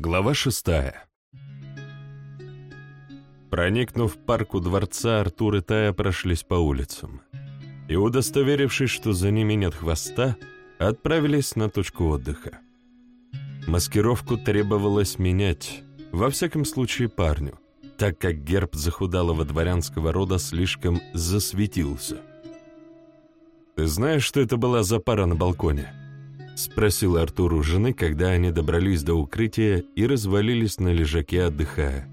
Глава шестая. Проникнув в парк у дворца, Артур и Тая прошлись по улицам и, удостоверившись, что за ними нет хвоста, отправились на точку отдыха. Маскировку требовалось менять, во всяком случае парню, так как герб захудалого дворянского рода слишком засветился. «Ты знаешь, что это была за пара на балконе?» — спросил Артур у жены, когда они добрались до укрытия и развалились на лежаке, отдыхая.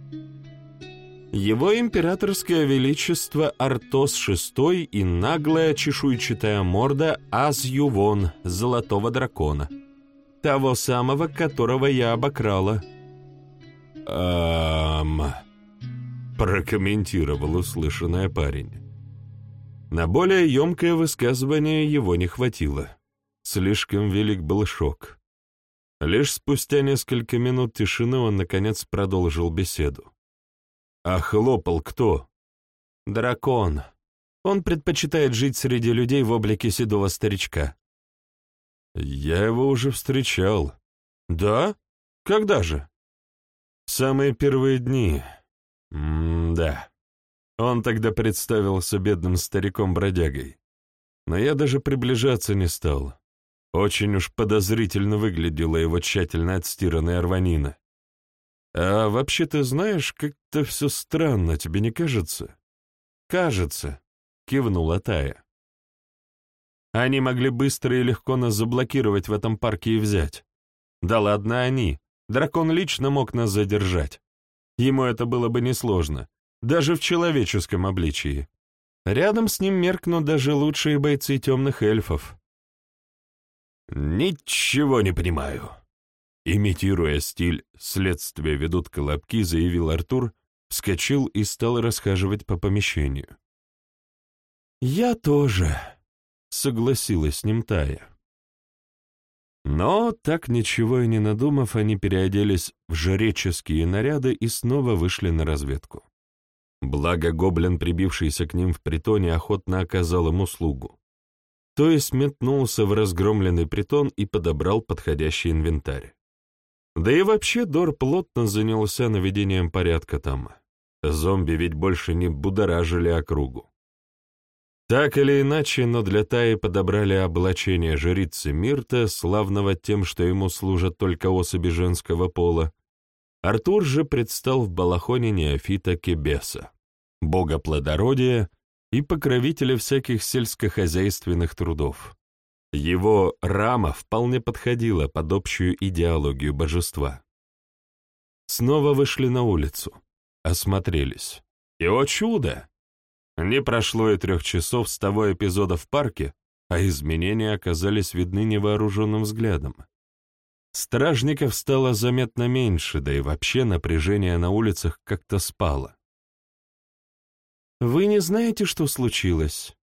Его императорское величество Артос VI и наглая чешуйчатая морда Аз-Ювон, золотого дракона. Того самого, которого я обокрала. «Ам...» — прокомментировал услышанное парень. На более емкое высказывание его не хватило. Слишком велик был шок. Лишь спустя несколько минут тишины он, наконец, продолжил беседу. А хлопал кто? Дракон. Он предпочитает жить среди людей в облике седого старичка. Я его уже встречал. Да? Когда же? Самые первые дни. М-да. Он тогда представился бедным стариком-бродягой. Но я даже приближаться не стал. Очень уж подозрительно выглядела его тщательно отстиранная рванина. «А вообще ты знаешь, как-то все странно, тебе не кажется?» «Кажется», — кивнула Тая. «Они могли быстро и легко нас заблокировать в этом парке и взять. Да ладно они, дракон лично мог нас задержать. Ему это было бы несложно, даже в человеческом обличии. Рядом с ним меркнут даже лучшие бойцы темных эльфов». «Ничего не понимаю», Имитируя стиль «следствие ведут колобки», заявил Артур, вскочил и стал расхаживать по помещению. «Я тоже», — согласилась с ним Тая. Но, так ничего и не надумав, они переоделись в жреческие наряды и снова вышли на разведку. Благо гоблин, прибившийся к ним в притоне, охотно оказал им услугу. То есть метнулся в разгромленный притон и подобрал подходящий инвентарь. Да и вообще Дор плотно занялся наведением порядка там. Зомби ведь больше не будоражили округу. Так или иначе, но для Таи подобрали облачение жрицы Мирта, славного тем, что ему служат только особи женского пола. Артур же предстал в балахоне неофита Кебеса, бога плодородия и покровителя всяких сельскохозяйственных трудов. Его рама вполне подходила под общую идеологию божества. Снова вышли на улицу, осмотрелись. И, о чудо! Не прошло и трех часов с того эпизода в парке, а изменения оказались видны невооруженным взглядом. Стражников стало заметно меньше, да и вообще напряжение на улицах как-то спало. «Вы не знаете, что случилось?»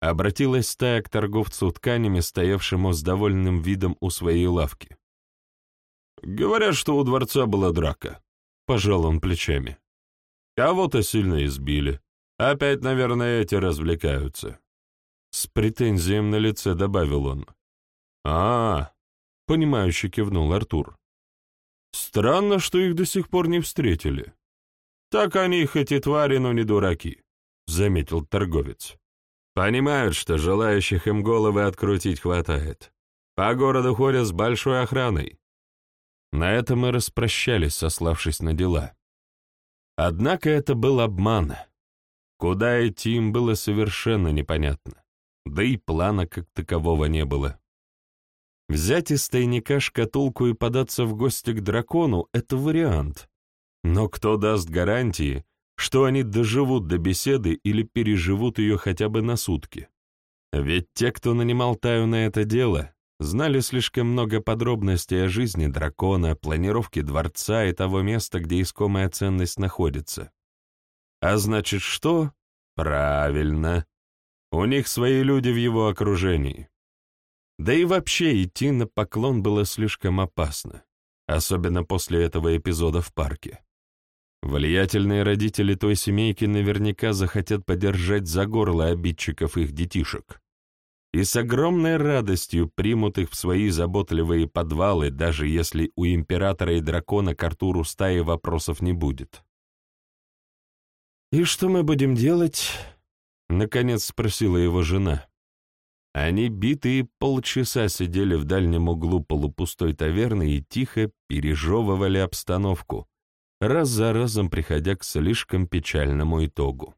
Обратилась стая к торговцу тканями, стоявшему с довольным видом у своей лавки. «Говорят, что у дворца была драка», — пожал он плечами. «Кого-то сильно избили. Опять, наверное, эти развлекаются». С претензием на лице добавил он. «А, — понимающе кивнул Артур. «Странно, что их до сих пор не встретили. Так они хоть и твари, но не дураки», — заметил торговец. Понимают, что желающих им головы открутить хватает. По городу ходят с большой охраной. На этом мы распрощались, сославшись на дела. Однако это был обман. Куда идти им было совершенно непонятно. Да и плана как такового не было. Взять из тайника шкатулку и податься в гости к дракону — это вариант. Но кто даст гарантии, что они доживут до беседы или переживут ее хотя бы на сутки. Ведь те, кто нанимал Таю на это дело, знали слишком много подробностей о жизни дракона, планировке дворца и того места, где искомая ценность находится. А значит, что? Правильно. У них свои люди в его окружении. Да и вообще идти на поклон было слишком опасно, особенно после этого эпизода в парке. Влиятельные родители той семейки наверняка захотят подержать за горло обидчиков их детишек. и с огромной радостью примут их в свои заботливые подвалы, даже если у императора и дракона к Артуру стаи вопросов не будет. «И что мы будем делать?» — наконец спросила его жена. Они битые полчаса сидели в дальнем углу полупустой таверны и тихо пережевывали обстановку, раз за разом приходя к слишком печальному итогу.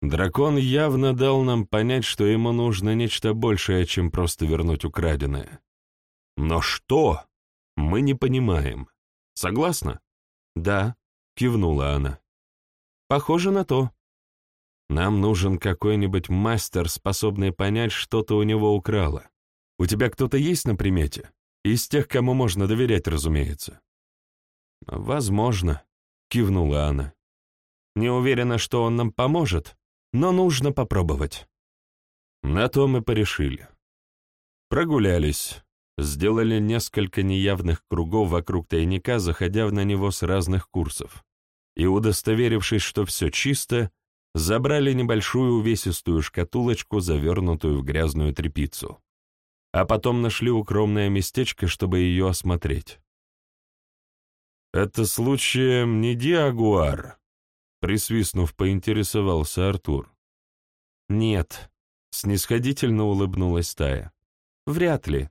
Дракон явно дал нам понять, что ему нужно нечто большее, чем просто вернуть украденное. Но что? Мы не понимаем. Согласна? Да, кивнула она. Похоже на то. Нам нужен какой-нибудь мастер, способный понять, что ты у него украла. У тебя кто-то есть на примете? Из тех, кому можно доверять, разумеется. Возможно, кивнула она. Не уверена, что он нам поможет, но нужно попробовать. На то мы порешили. Прогулялись, сделали несколько неявных кругов вокруг тайника, заходя на него с разных курсов, и, удостоверившись, что все чисто, забрали небольшую увесистую шкатулочку, завернутую в грязную тряпицу, а потом нашли укромное местечко, чтобы ее осмотреть. «Это случаем не Диагуар?» Присвистнув, поинтересовался Артур. «Нет», — снисходительно улыбнулась Тая. «Вряд ли».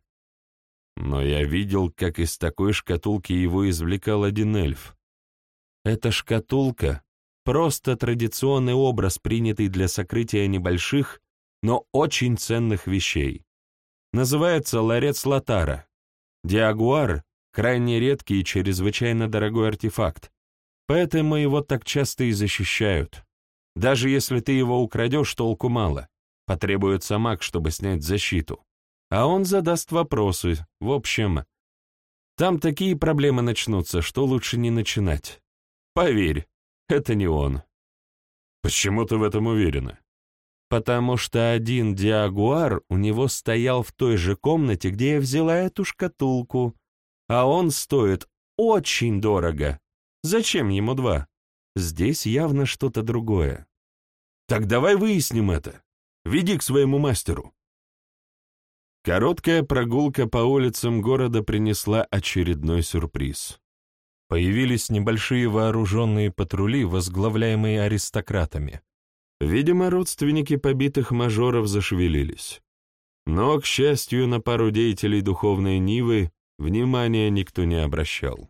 Но я видел, как из такой шкатулки его извлекал один эльф. Эта шкатулка — просто традиционный образ, принятый для сокрытия небольших, но очень ценных вещей. Называется ларец Латара. Диагуар — крайне редкий и чрезвычайно дорогой артефакт, Поэтому его так часто и защищают. Даже если ты его украдешь, толку мало. Потребуется маг, чтобы снять защиту. А он задаст вопросы. В общем, там такие проблемы начнутся, что лучше не начинать. Поверь, это не он. Почему ты в этом уверена? Потому что один диагуар у него стоял в той же комнате, где я взяла эту шкатулку, а он стоит очень дорого. Зачем ему два? Здесь явно что-то другое. Так давай выясним это. Веди к своему мастеру. Короткая прогулка по улицам города принесла очередной сюрприз. Появились небольшие вооруженные патрули, возглавляемые аристократами. Видимо, родственники побитых мажоров зашевелились. Но, к счастью, на пару деятелей духовной Нивы внимания никто не обращал.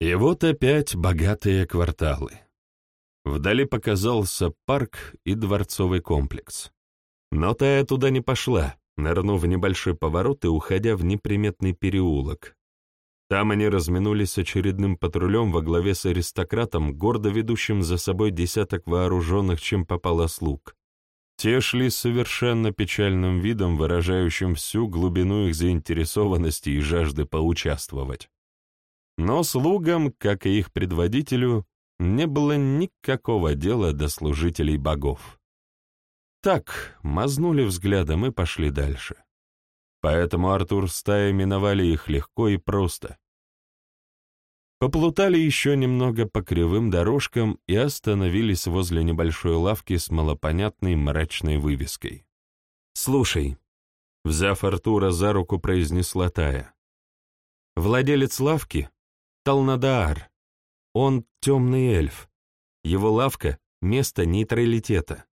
И вот опять богатые кварталы. Вдали показался парк и дворцовый комплекс. Но Тая туда не пошла, нырнув в небольшой поворот и уходя в неприметный переулок. Там они разминулись очередным патрулем во главе с аристократом, гордо ведущим за собой десяток вооруженных, чем попало слуг. Те шли с совершенно печальным видом, выражающим всю глубину их заинтересованности и жажды поучаствовать. Но слугам, как и их предводителю, не было никакого дела до служителей богов. Так, мазнули взглядом и пошли дальше. Поэтому Артур стая миновали их легко и просто. Поплутали еще немного по кривым дорожкам и остановились возле небольшой лавки с малопонятной мрачной вывеской. «Слушай», — взяв Артура за руку, произнесла Тая, — «владелец лавки Талнадаар. Он темный эльф. Его лавка — место нейтралитета.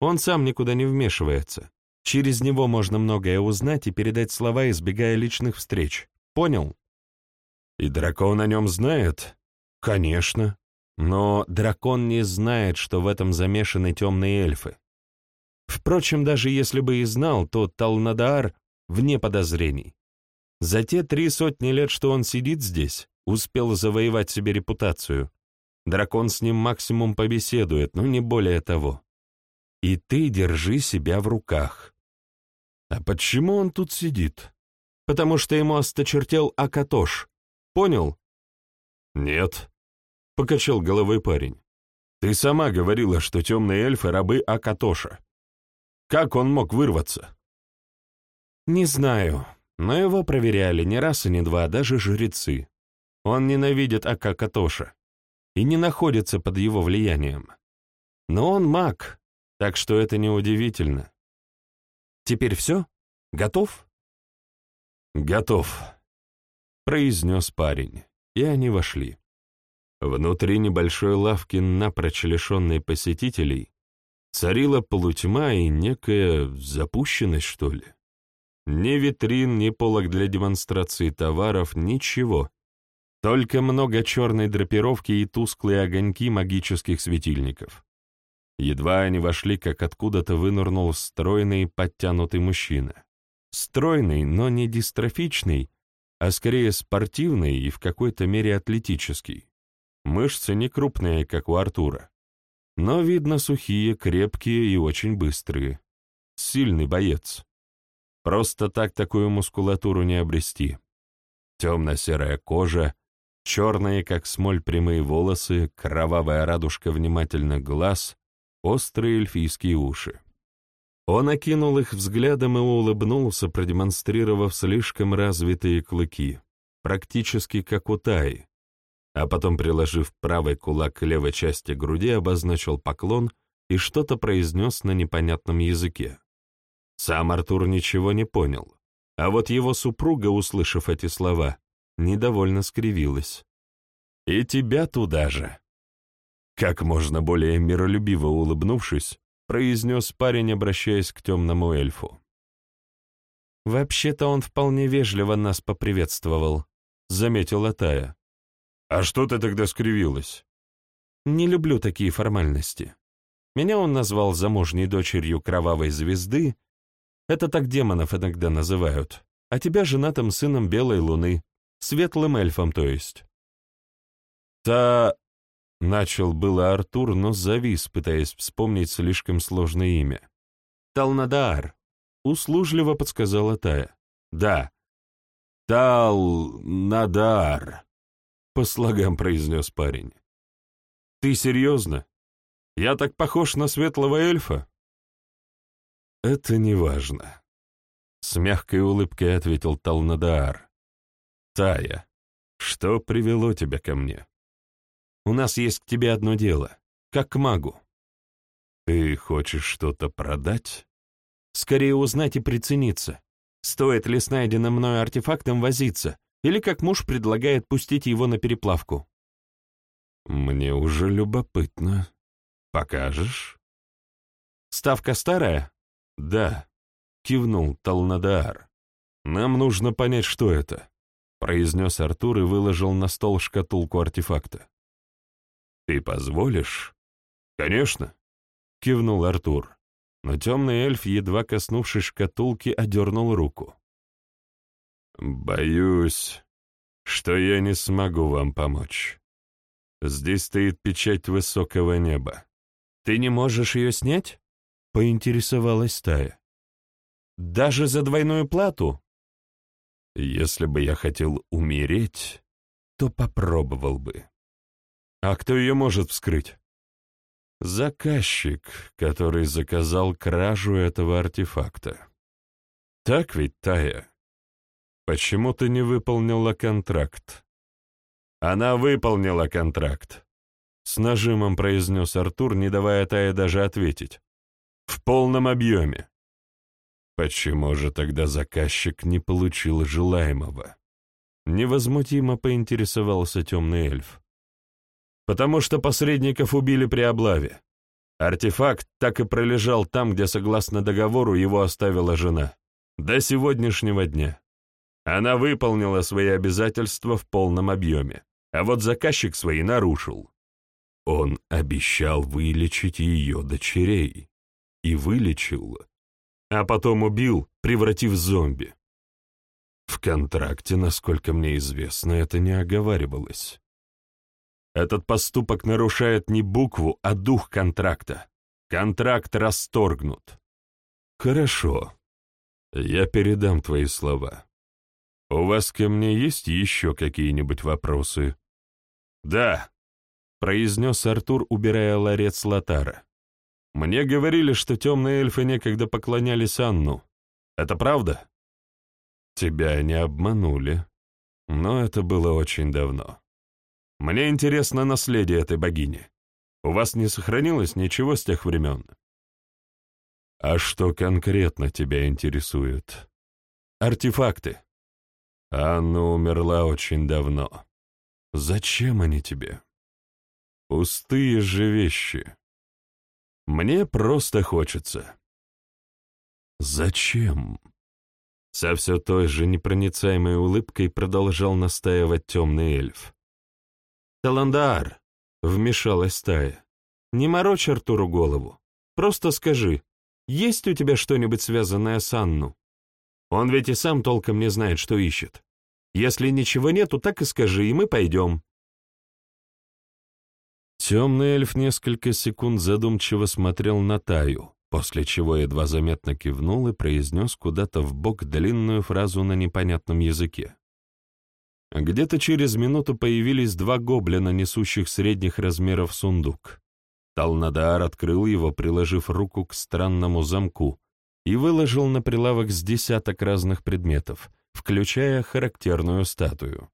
Он сам никуда не вмешивается. Через него можно многое узнать и передать слова, избегая личных встреч. Понял? И дракон о нем знает? Конечно. Но дракон не знает, что в этом замешаны темные эльфы. Впрочем, даже если бы и знал, то Талнадаар вне подозрений. За те три сотни лет, что он сидит здесь, Успел завоевать себе репутацию. Дракон с ним максимум побеседует, но не более того. И ты держи себя в руках. А почему он тут сидит? Потому что ему осточертел Акатош. Понял? Нет, — покачал головой парень. Ты сама говорила, что темные эльфы — рабы Акатоша. Как он мог вырваться? Не знаю, но его проверяли не раз и не два, даже жрецы. Он ненавидит Акакатоша и не находится под его влиянием. Но он маг, так что это неудивительно. Теперь все? Готов?» «Готов», — произнес парень, и они вошли. Внутри небольшой лавки, напрочь лишенной посетителей, царила полутьма и некая запущенность, что ли. Ни витрин, ни полок для демонстрации товаров, ничего. Только много черной драпировки и тусклые огоньки магических светильников. Едва они вошли, как откуда-то вынырнул стройный, подтянутый мужчина. Стройный, но не дистрофичный, а скорее спортивный и в какой-то мере атлетический. Мышцы не крупные, как у Артура. Но, видно, сухие, крепкие и очень быстрые. Сильный боец. Просто так такую мускулатуру не обрести. Темно-серая кожа, черные, как смоль, прямые волосы, кровавая радужка внимательных глаз, острые эльфийские уши. Он окинул их взглядом и улыбнулся, продемонстрировав слишком развитые клыки, практически как у Таи, а потом, приложив правый кулак к левой части груди, обозначил поклон и что-то произнес на непонятном языке. Сам Артур ничего не понял, а вот его супруга, услышав эти слова, недовольно скривилась. «И тебя туда же!» Как можно более миролюбиво улыбнувшись, произнес парень, обращаясь к темному эльфу. «Вообще-то он вполне вежливо нас поприветствовал», — заметила Тая. «А что ты тогда скривилась?» «Не люблю такие формальности. Меня он назвал замужней дочерью кровавой звезды, это так демонов иногда называют, а тебя женатым сыном Белой Луны, светлым эльфом, то есть». «Та Начал было Артур, но завис, пытаясь вспомнить слишком сложное имя. «Талнадаар», — услужливо подсказала Тая. «Да, Талнадаар», — по слогам произнес парень. «Ты серьезно? Я так похож на светлого эльфа?» «Это не важно», — с мягкой улыбкой ответил Талнадаар. «Тая, что привело тебя ко мне?» У нас есть к тебе одно дело, как к магу. Ты хочешь что-то продать? Скорее узнать и прицениться. Стоит ли с найденным мной артефактом возиться, или как муж предлагает пустить его на переплавку? Мне уже любопытно. Покажешь? Ставка старая? Да, кивнул Талнадаар. Нам нужно понять, что это, произнес Артур и выложил на стол шкатулку артефакта. «Ты позволишь?» «Конечно», — кивнул Артур, но темный эльф, едва коснувшись шкатулки, одернул руку. «Боюсь, что я не смогу вам помочь. Здесь стоит печать высокого неба. Ты не можешь ее снять?» — поинтересовалась Тая. «Даже за двойную плату?» «Если бы я хотел умереть, то попробовал бы». А кто ее может вскрыть? Заказчик, который заказал кражу этого артефакта. Так ведь, Тая? Почему ты не выполнила контракт? Она выполнила контракт. С нажимом произнес Артур, не давая Тае даже ответить. В полном объеме. Почему же тогда заказчик не получил желаемого? Невозмутимо поинтересовался темный эльф потому что посредников убили при облаве. Артефакт так и пролежал там, где, согласно договору, его оставила жена. До сегодняшнего дня. Она выполнила свои обязательства в полном объеме, а вот заказчик свои нарушил. Он обещал вылечить ее дочерей. И вылечил, а потом убил, превратив в зомби. В контракте, насколько мне известно, это не оговаривалось. Этот поступок нарушает не букву, а дух контракта. Контракт расторгнут. Хорошо. Я передам твои слова. У вас ко мне есть еще какие-нибудь вопросы? Да, произнес Артур, убирая ларец Латара. Мне говорили, что темные эльфы некогда поклонялись Анну. Это правда? Тебя не обманули, но это было очень давно. Мне интересно наследие этой богини. У вас не сохранилось ничего с тех времен?» А что конкретно тебя интересует? Артефакты. Анна умерла очень давно. Зачем они тебе? Пустые же вещи. Мне просто хочется. Зачем? Со все той же непроницаемой улыбкой продолжал настаивать темный эльф. «Таландар!» — вмешалась стая. «Не морочь Артуру голову. Просто скажи, есть у тебя что-нибудь связанное с Анну? Он ведь и сам толком не знает, что ищет. Если ничего нету, так и скажи, и мы пойдем». Темный эльф несколько секунд задумчиво смотрел на Таю, после чего едва заметно кивнул и произнес куда-то в бок длинную фразу на непонятном языке. Где-то через минуту появились два гоблина, несущих средних размеров сундук. Талнадаар открыл его, приложив руку к странному замку, и выложил на прилавок с десяток разных предметов, включая характерную статую.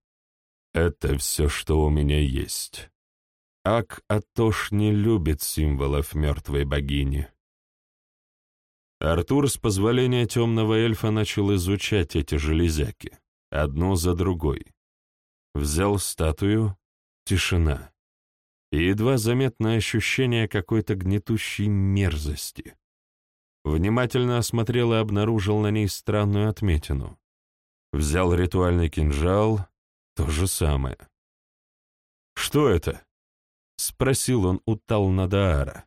«Это все, что у меня есть. Ак-Атош не любит символов мертвой богини». Артур с позволения темного эльфа начал изучать эти железяки, одну за другой. Взял статую — тишина. И едва заметное ощущение какой-то гнетущей мерзости. Внимательно осмотрел и обнаружил на ней странную отметину. Взял ритуальный кинжал — то же самое. «Что это?» — спросил он у Талнадаара.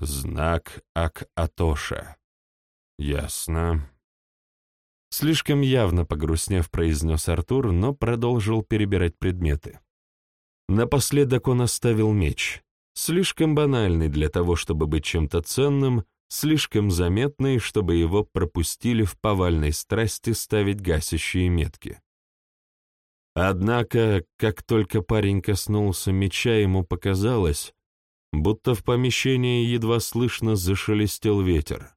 Знак Ак-Атоша. Ясно. Слишком явно погрустнев, произнес Артур, но продолжил перебирать предметы. Напоследок он оставил меч, слишком банальный для того, чтобы быть чем-то ценным, слишком заметный, чтобы его пропустили в повальной страсти ставить гасящие метки. Однако, как только парень коснулся меча, ему показалось, будто в помещении едва слышно зашелестел ветер.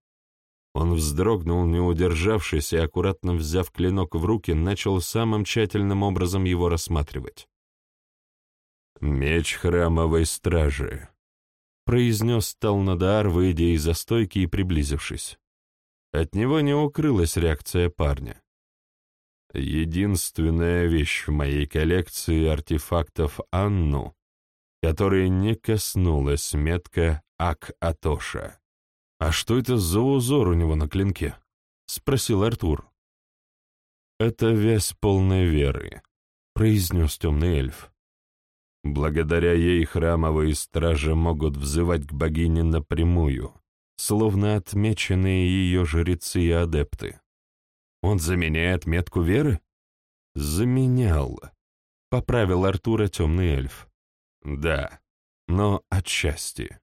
Он вздрогнул, не удержавшись, и, аккуратно взяв клинок в руки, начал самым тщательным образом его рассматривать. «Меч храмовой стражи», — произнес Талнадар, выйдя из застойки и приблизившись. От него не укрылась реакция парня. «Единственная вещь в моей коллекции артефактов Анну, которой не коснулась метка Ак-Атоша. «А что это за узор у него на клинке?» — спросил Артур. «Это вязь полной веры», — произнес темный эльф. «Благодаря ей храмовые стражи могут взывать к богине напрямую, словно отмеченные ее жрецы и адепты. Он заменяет метку веры?» «Заменял», — поправил Артура темный эльф. Да, но отчасти.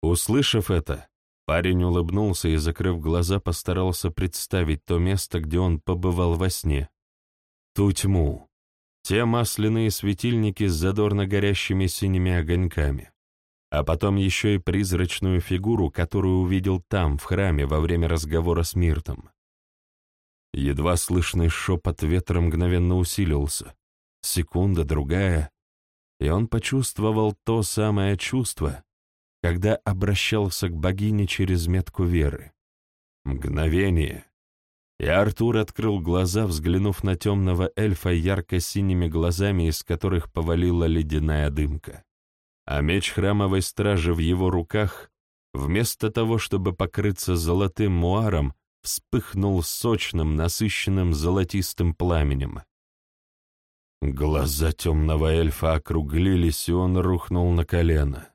Услышав это, парень улыбнулся и, закрыв глаза, постарался представить то место, где он побывал во сне. Ту тьму, те масляные светильники с задорно горящими синими огоньками, а потом еще и призрачную фигуру, которую увидел там, в храме, во время разговора с Миртом. Едва слышный шепот ветра мгновенно усилился. Секунда, другая, и он почувствовал то самое чувство, когда обращался к богине через метку веры. Мгновение, и Артур открыл глаза, взглянув на темного эльфа ярко-синими глазами, из которых повалила ледяная дымка. А меч храмовой стражи в его руках, вместо того, чтобы покрыться золотым муаром, вспыхнул сочным, насыщенным золотистым пламенем. Глаза темного эльфа округлились, и он рухнул на колено.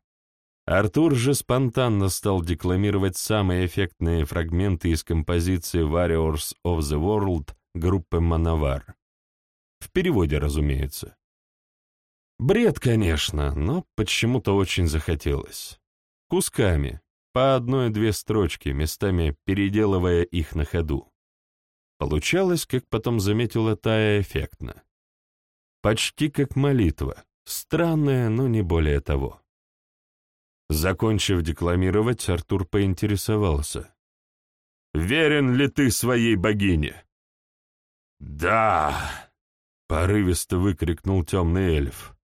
Артур же спонтанно стал декламировать самые эффектные фрагменты из композиции Warriors of the World группы Мановар. В переводе, разумеется. Бред, конечно, но почему-то очень захотелось. Кусками, по одной-две строчки, местами переделывая их на ходу. Получалось, как потом заметила Тая, эффектно. Почти как молитва, странная, но не более того. Закончив декламировать, Артур поинтересовался. «Верен ли ты своей богине?» «Да!» — порывисто выкрикнул темный эльф.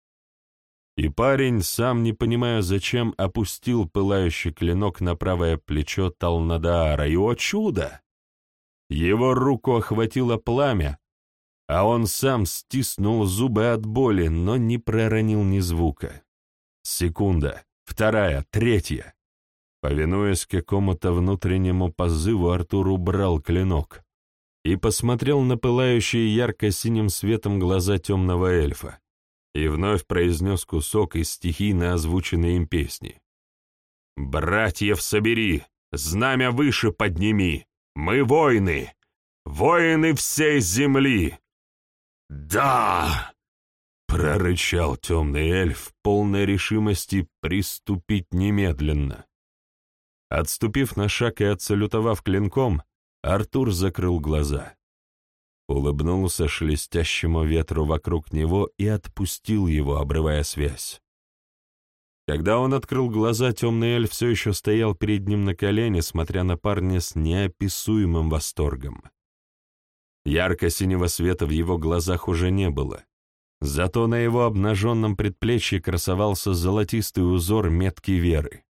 И парень, сам не понимая зачем, опустил пылающий клинок на правое плечо Талнадаара, и, о чудо! Его руку охватило пламя, а он сам стиснул зубы от боли, но не проронил ни звука. Секунда, вторая, третья. Повинуясь какому-то внутреннему позыву, Артур убрал клинок и посмотрел на пылающие ярко-синим светом глаза темного эльфа и вновь произнес кусок из стихийно озвученной им песни. «Братьев собери, знамя выше подними, мы воины, воины всей земли!» «Да!» — прорычал темный эльф, полной решимости приступить немедленно. Отступив на шаг и отсалютовав клинком, Артур закрыл глаза. Улыбнулся шелестящему ветру вокруг него и отпустил его, обрывая связь. Когда он открыл глаза, темный эльф все еще стоял перед ним на колене, смотря на парня с неописуемым восторгом. Ярко-синего света в его глазах уже не было. Зато на его обнаженном предплечье красовался золотистый узор метки веры.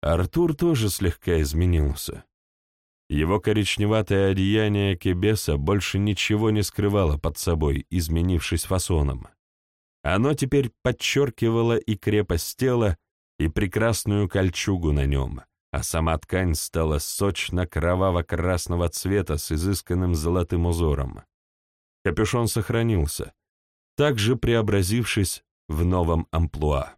Артур тоже слегка изменился. Его коричневатое одеяние кебеса больше ничего не скрывало под собой, изменившись фасоном. Оно теперь подчеркивало и крепость тела, и прекрасную кольчугу на нем, а сама ткань стала сочно-кроваво-красного цвета с изысканным золотым узором. Капюшон сохранился, также преобразившись в новом амплуа.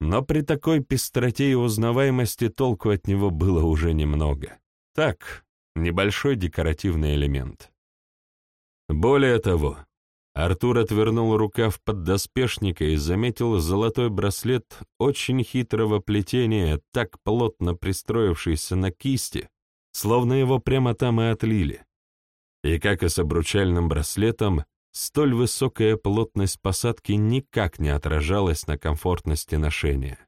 Но при такой пестроте и узнаваемости толку от него было уже немного. Так, небольшой декоративный элемент. Более того, Артур отвернул рукав поддоспешника и заметил золотой браслет очень хитрого плетения, так плотно пристроившийся на кисти, словно его прямо там и отлили. И как и с обручальным браслетом, столь высокая плотность посадки никак не отражалась на комфортности ношения.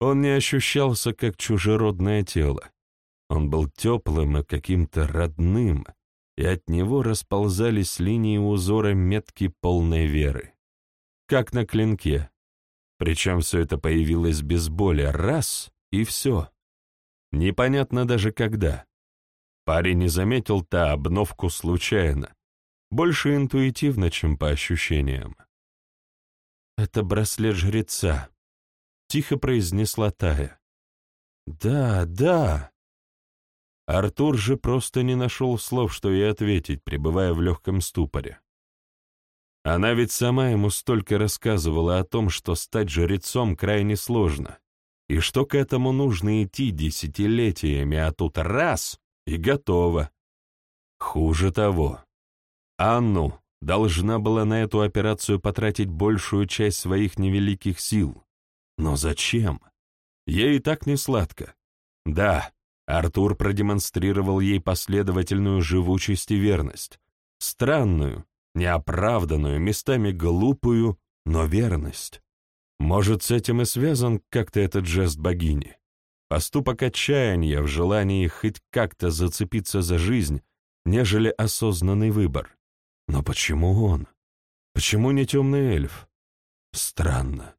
Он не ощущался как чужеродное тело. Он был теплым и каким-то родным, и от него расползались линии узора метки полной веры. Как на клинке. Причем все это появилось без боли. Раз — и все. Непонятно даже когда. Парень не заметил та обновку случайно, больше интуитивно, чем по ощущениям. «Это браслет жреца», — тихо произнесла Тая. «Да, да». Артур же просто не нашел слов, что ей ответить, пребывая в легком ступоре. Она ведь сама ему столько рассказывала о том, что стать жрецом крайне сложно, и что к этому нужно идти десятилетиями, а тут раз — и готово. Хуже того, Анну должна была на эту операцию потратить большую часть своих невеликих сил. Но зачем? Ей и так не сладко. Да, Артур продемонстрировал ей последовательную живучесть и верность. Странную, неоправданную, местами глупую, но верность. Может, с этим и связан как-то этот жест богини? Поступок отчаяния в желании хоть как-то зацепиться за жизнь, нежели осознанный выбор. Но почему он? Почему не темный эльф? Странно.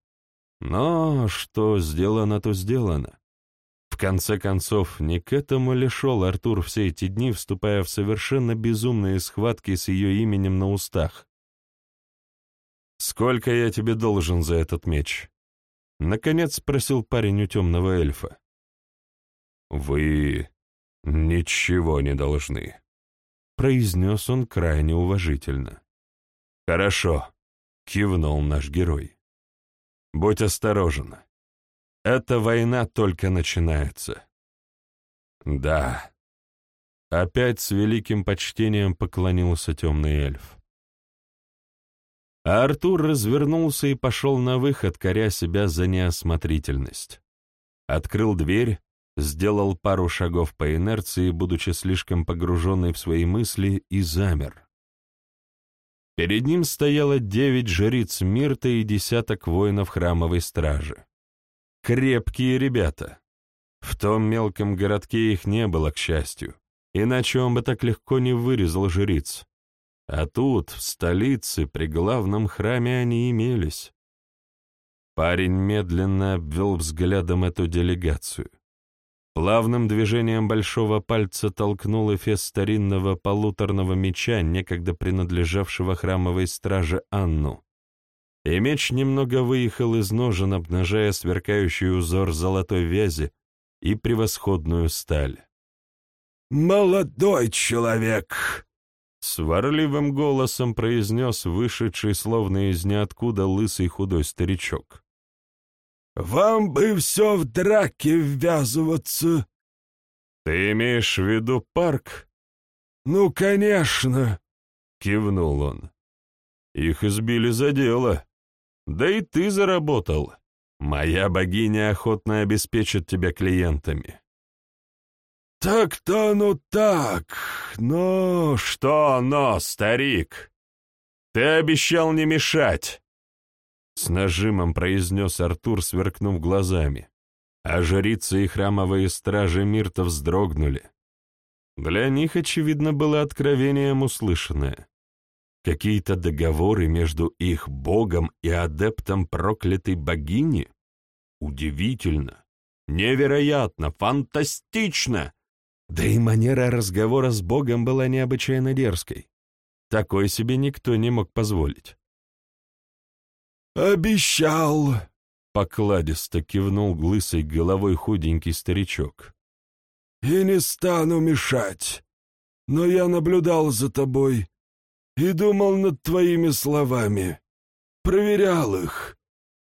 Но что сделано, то сделано. В конце концов, не к этому ли шел Артур все эти дни, вступая в совершенно безумные схватки с ее именем на устах? «Сколько я тебе должен за этот меч?» Наконец спросил парень у темного эльфа. «Вы ничего не должны», произнес он крайне уважительно. «Хорошо», — кивнул наш герой. «Будь осторожен. Эта война только начинается». «Да». Опять с великим почтением поклонился темный эльф. А Артур развернулся и пошел на выход, коря себя за неосмотрительность. Открыл дверь, сделал пару шагов по инерции, будучи слишком погруженный в свои мысли, и замер. Перед ним стояло девять жриц Мирта и десяток воинов храмовой стражи. Крепкие ребята. В том мелком городке их не было, к счастью, иначе он бы так легко не вырезал жриц. А тут, в столице, при главном храме они имелись. Парень медленно обвел взглядом эту делегацию. Плавным движением большого пальца толкнул эфес старинного полуторного меча, некогда принадлежавшего храмовой страже Анну. И меч немного выехал из ножен, обнажая сверкающий узор золотой вязи и превосходную сталь. «Молодой человек!» Сварливым голосом произнес вышедший словно из ниоткуда лысый худой старичок. «Вам бы все в драке ввязываться!» «Ты имеешь в виду парк?» «Ну, конечно!» — кивнул он. «Их избили за дело. Да и ты заработал. Моя богиня охотно обеспечит тебя клиентами. «Так-то оно так, но...» «Что но, старик? Ты обещал не мешать!» С нажимом произнес Артур, сверкнув глазами, а жрицы и храмовые стражи Мирта вздрогнули. Для них, очевидно, было откровением услышанное. Какие-то договоры между их богом и адептом проклятой богини? Удивительно, невероятно, фантастично! Да и манера разговора с Богом была необычайно дерзкой. Такой себе никто не мог позволить. «Обещал!» — покладисто кивнул лысой головой худенький старичок. «И не стану мешать, но я наблюдал за тобой и думал над твоими словами, проверял их,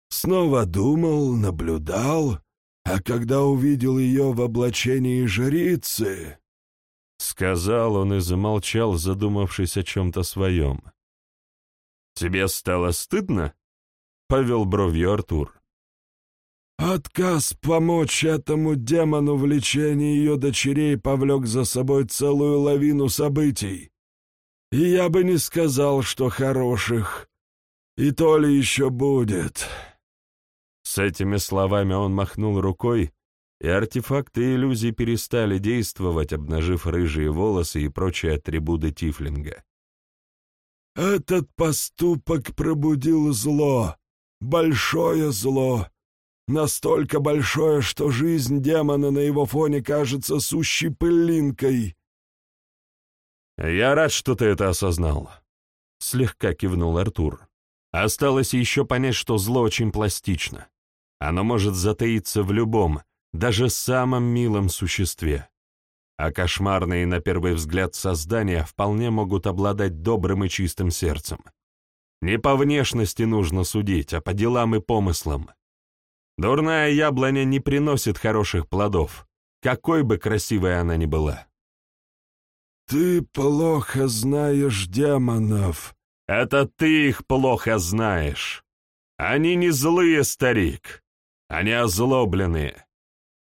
снова думал, наблюдал, а когда увидел ее в облачении жрицы...» Сказал он и замолчал, задумавшись о чем-то своем. «Тебе стало стыдно?» — повел бровью Артур. Отказ помочь этому демону в лечении ее дочерей повлек за собой целую лавину событий. И я бы не сказал, что хороших. И то ли еще будет. С этими словами он махнул рукой, и артефакты иллюзий перестали действовать, обнажив рыжие волосы и прочие атрибуты Тифлинга. «Этот поступок пробудил зло, большое зло, настолько большое, что жизнь демона на его фоне кажется сущей пылинкой». «Я рад, что ты это осознал», — слегка кивнул Артур. «Осталось еще понять, что зло очень пластично. Оно может затаиться в любом, даже самом милом существе. А кошмарные, на первый взгляд, создания вполне могут обладать добрым и чистым сердцем. Не по внешности нужно судить, а по делам и помыслам. Дурная яблоня не приносит хороших плодов, какой бы красивой она ни была. «Ты плохо знаешь демонов». «Это ты их плохо знаешь. Они не злые, старик. Они озлобленные.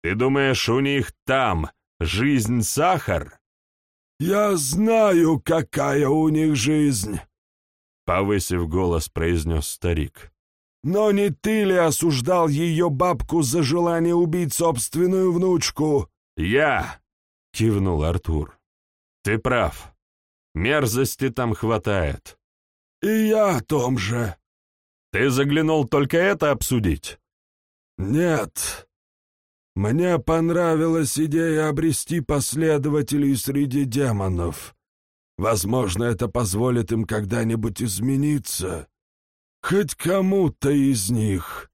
Ты думаешь, у них там жизнь сахар?» «Я знаю, какая у них жизнь», — повысив голос, произнес старик. «Но не ты ли осуждал ее бабку за желание убить собственную внучку?» «Я!» — кивнул Артур. «Ты прав. Мерзости там хватает». «И я о том же». «Ты заглянул только это обсудить?» «Нет. Мне понравилась идея обрести последователей среди демонов. Возможно, это позволит им когда-нибудь измениться. Хоть кому-то из них».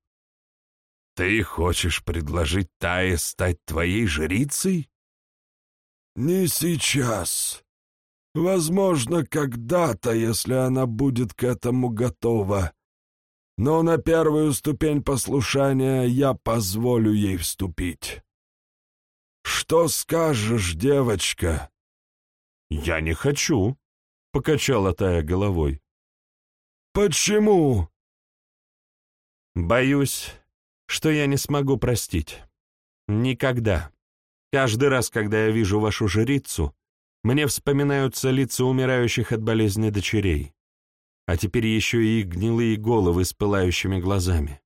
«Ты хочешь предложить Тае стать твоей жрицей?» «Не сейчас. Возможно, когда-то, если она будет к этому готова но на первую ступень послушания я позволю ей вступить. Что скажешь, девочка?» «Я не хочу», — покачала Тая головой. «Почему?» «Боюсь, что я не смогу простить. Никогда. Каждый раз, когда я вижу вашу жрицу, мне вспоминаются лица умирающих от болезни дочерей а теперь еще и их гнилые головы с пылающими глазами.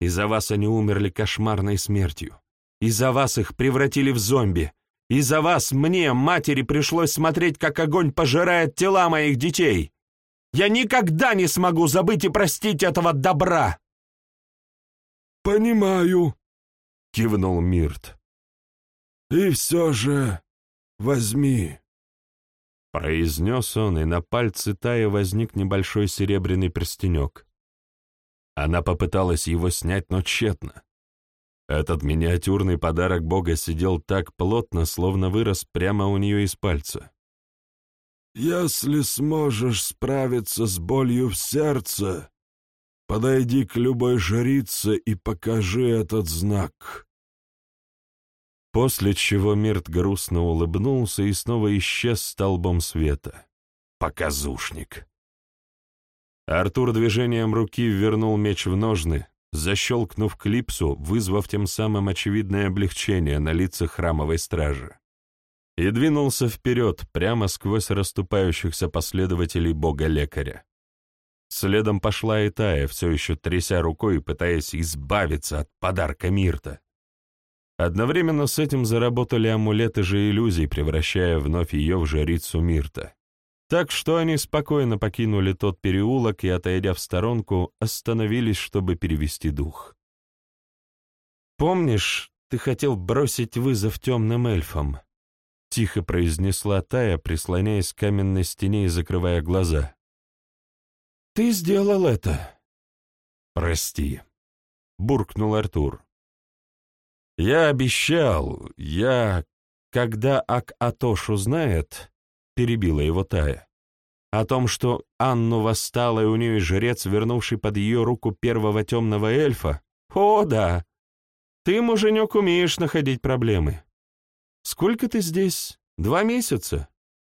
Из-за вас они умерли кошмарной смертью. Из-за вас их превратили в зомби. Из-за вас мне, матери, пришлось смотреть, как огонь пожирает тела моих детей. Я никогда не смогу забыть и простить этого добра!» «Понимаю», — кивнул Мирт. «И все же возьми». Произнес он, и на пальце Тая возник небольшой серебряный перстенек. Она попыталась его снять, но тщетно. Этот миниатюрный подарок Бога сидел так плотно, словно вырос прямо у нее из пальца. «Если сможешь справиться с болью в сердце, подойди к любой жрице и покажи этот знак». После чего Мирт грустно улыбнулся и снова исчез столбом света. Показушник. Артур движением руки вернул меч в ножны, защелкнув клипсу, вызвав тем самым очевидное облегчение на лицах храмовой стражи. И двинулся вперед, прямо сквозь расступающихся последователей бога-лекаря. Следом пошла и Тая, все еще тряся рукой пытаясь избавиться от подарка Мирта. Одновременно с этим заработали амулеты же иллюзий, превращая вновь ее в жрицу Мирта. Так что они спокойно покинули тот переулок и, отойдя в сторонку, остановились, чтобы перевести дух. «Помнишь, ты хотел бросить вызов темным эльфам?» — тихо произнесла Тая, прислоняясь к каменной стене и закрывая глаза. «Ты сделал это!» «Прости», — буркнул Артур. «Я обещал, я, когда Ак-Атош узнает, — перебила его Тая. О том, что Анну восстала, и у нее жрец, вернувший под ее руку первого темного эльфа? О, да! Ты, муженек, умеешь находить проблемы. Сколько ты здесь? Два месяца?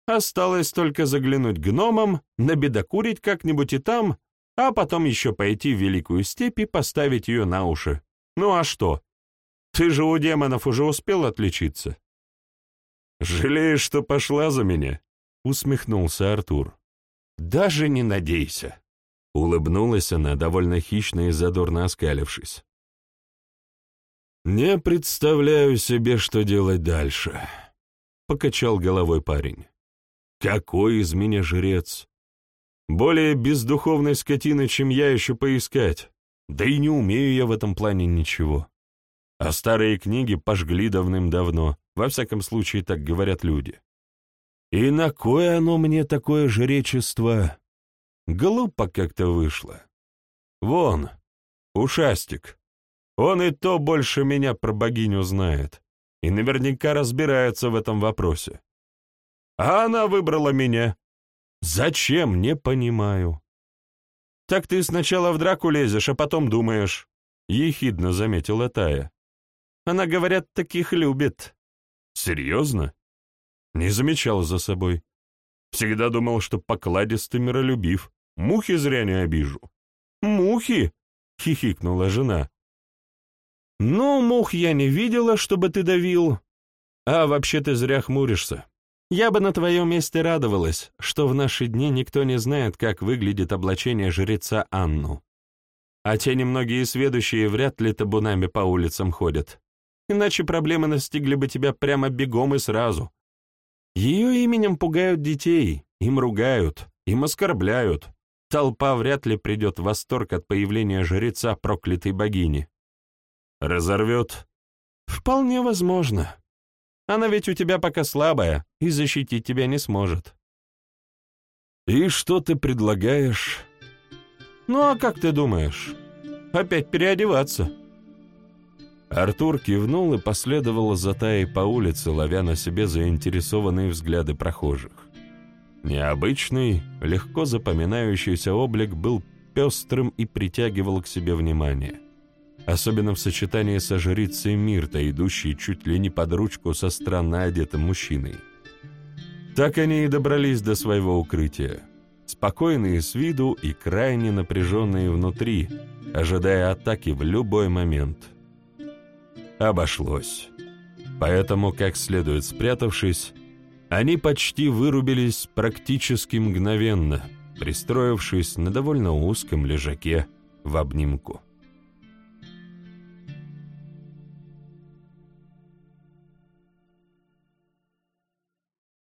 Осталось только заглянуть гномам, набедокурить как-нибудь и там, а потом еще пойти в Великую Степь и поставить ее на уши. Ну а что? Ты же у демонов уже успел отличиться. «Жалеешь, что пошла за меня?» — усмехнулся Артур. «Даже не надейся!» — улыбнулась она, довольно хищно и задорно оскалившись. «Не представляю себе, что делать дальше», — покачал головой парень. «Какой из меня жрец? Более бездуховной скотины, чем я, еще поискать. Да и не умею я в этом плане ничего. А старые книги пожгли давным-давно, во всяком случае, так говорят люди. И на кое оно мне такое жречество? Глупо как-то вышло. Вон, ушастик. Он и то больше меня про богиню знает, и наверняка разбирается в этом вопросе. А она выбрала меня. Зачем, не понимаю. Так ты сначала в драку лезешь, а потом думаешь, — ехидно заметила Тая. Она, говорят, таких любит. Серьезно? Не замечал за собой. Всегда думал, что покладистый миролюбив. Мухи зря не обижу. Мухи? Хихикнула жена. Ну, мух я не видела, чтобы ты давил. А вообще ты зря хмуришься. Я бы на твоем месте радовалась, что в наши дни никто не знает, как выглядит облачение жреца Анну. А те немногие сведущие вряд ли табунами по улицам ходят иначе проблемы настигли бы тебя прямо бегом и сразу. Ее именем пугают детей, им ругают, им оскорбляют. Толпа вряд ли придет в восторг от появления жреца проклятой богини. Разорвет? Вполне возможно. Она ведь у тебя пока слабая и защитить тебя не сможет. И что ты предлагаешь? Ну а как ты думаешь? Опять переодеваться? Артур кивнул и последовал за Таей по улице, ловя на себе заинтересованные взгляды прохожих. Необычный, легко запоминающийся облик был пестрым и притягивал к себе внимание, особенно в сочетании со жрицей Мирта, идущей чуть ли не под ручку со странно одетым мужчиной. Так они и добрались до своего укрытия, спокойные с виду и крайне напряженные внутри, ожидая атаки в любой момент – обошлось. Поэтому, как следует спрятавшись, они почти вырубились практически мгновенно, пристроившись на довольно узком лежаке в обнимку.